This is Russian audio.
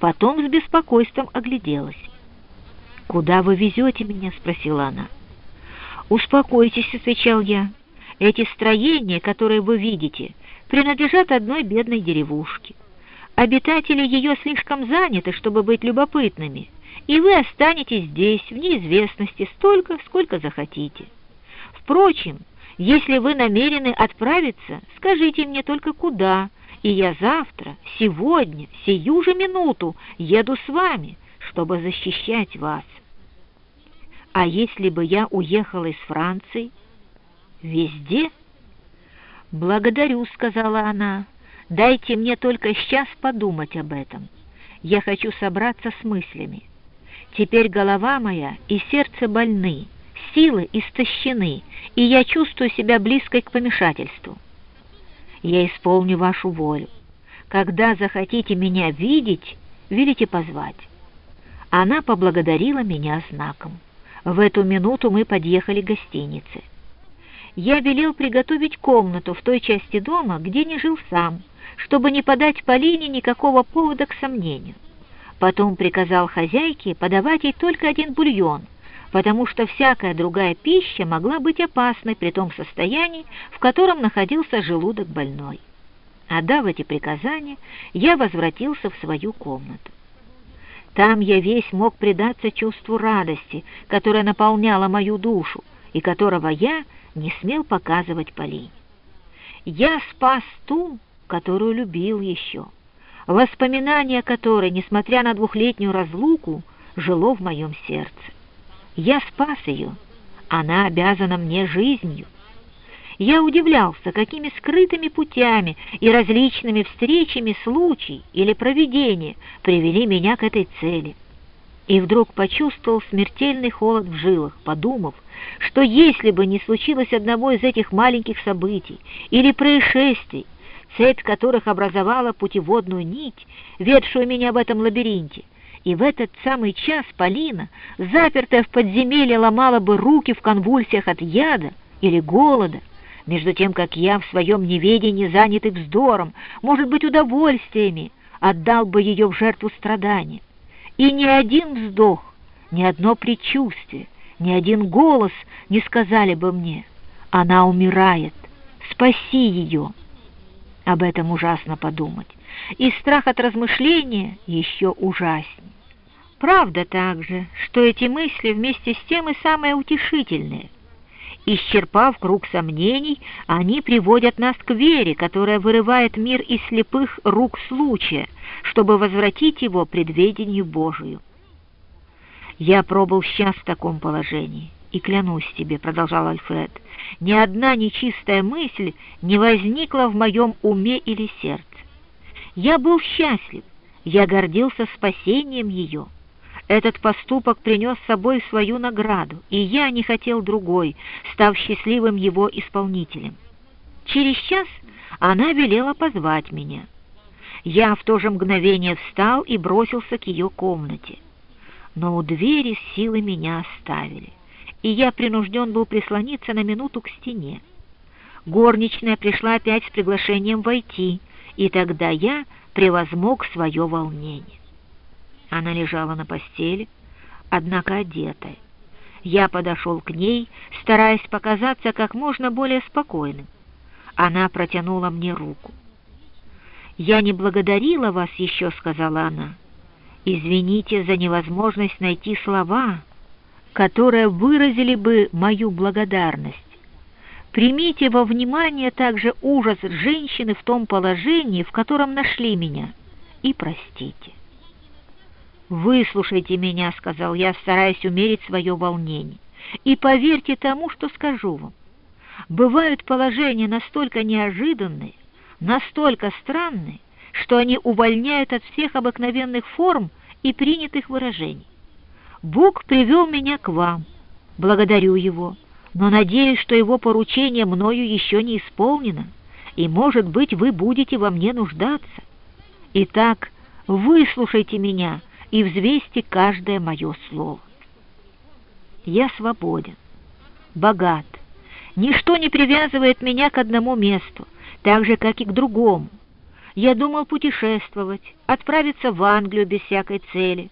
Потом с беспокойством огляделась. «Куда вы везете меня?» — спросила она. «Успокойтесь», — отвечал я. «Эти строения, которые вы видите, принадлежат одной бедной деревушке. Обитатели ее слишком заняты, чтобы быть любопытными, и вы останетесь здесь, в неизвестности, столько, сколько захотите. Впрочем, если вы намерены отправиться, скажите мне только куда, и я завтра, сегодня, сию же минуту еду с вами, чтобы защищать вас. А если бы я уехала из Франции? Везде? Благодарю, сказала она. Дайте мне только сейчас подумать об этом. Я хочу собраться с мыслями. Теперь голова моя и сердце больны, силы истощены, и я чувствую себя близкой к помешательству. Я исполню вашу волю. Когда захотите меня видеть, велите позвать. Она поблагодарила меня знаком. В эту минуту мы подъехали к гостинице. Я велел приготовить комнату в той части дома, где не жил сам, чтобы не подать Полине никакого повода к сомнению. Потом приказал хозяйке подавать ей только один бульон, потому что всякая другая пища могла быть опасной при том состоянии, в котором находился желудок больной. Отдав эти приказания, я возвратился в свою комнату. Там я весь мог предаться чувству радости, которое наполняло мою душу, и которого я не смел показывать Полине. Я спас ту, которую любил еще, воспоминание которой, несмотря на двухлетнюю разлуку, жило в моем сердце. Я спас ее, она обязана мне жизнью. Я удивлялся, какими скрытыми путями и различными встречами случай или провидение привели меня к этой цели. И вдруг почувствовал смертельный холод в жилах, подумав, что если бы не случилось одного из этих маленьких событий или происшествий, цепь которых образовала путеводную нить, ведшую меня в этом лабиринте, и в этот самый час Полина, запертая в подземелье, ломала бы руки в конвульсиях от яда или голода, между тем, как я в своем неведении, занятый вздором, может быть, удовольствиями, отдал бы ее в жертву страдания. И ни один вздох, ни одно предчувствие, ни один голос не сказали бы мне «Она умирает, спаси ее». Об этом ужасно подумать, и страх от размышления еще ужаснее. Правда также, что эти мысли вместе с тем и самые утешительные. Исчерпав круг сомнений, они приводят нас к вере, которая вырывает мир из слепых рук случая, чтобы возвратить его предведению Божию. «Я пробыл сейчас в таком положении, и клянусь тебе», — продолжал Альфред, «ни одна нечистая мысль не возникла в моем уме или сердце. Я был счастлив, я гордился спасением ее. Этот поступок принес с собой свою награду, и я не хотел другой, став счастливым его исполнителем. Через час она велела позвать меня. Я в то же мгновение встал и бросился к ее комнате но у двери силы меня оставили, и я принужден был прислониться на минуту к стене. Горничная пришла опять с приглашением войти, и тогда я превозмог свое волнение. Она лежала на постели, однако одетая. Я подошел к ней, стараясь показаться как можно более спокойным. Она протянула мне руку. «Я не благодарила вас еще», — сказала она. Извините за невозможность найти слова, которые выразили бы мою благодарность. Примите во внимание также ужас женщины в том положении, в котором нашли меня, и простите. «Выслушайте меня», — сказал я, стараясь умерить свое волнение, «и поверьте тому, что скажу вам. Бывают положения настолько неожиданные, настолько странные, что они увольняют от всех обыкновенных форм и принятых выражений. Бог привел меня к вам, благодарю Его, но надеюсь, что Его поручение мною еще не исполнено, и, может быть, вы будете во мне нуждаться. Итак, выслушайте меня и взвесьте каждое мое слово. Я свободен, богат, ничто не привязывает меня к одному месту, так же, как и к другому. Я думал путешествовать, отправиться в Англию без всякой цели.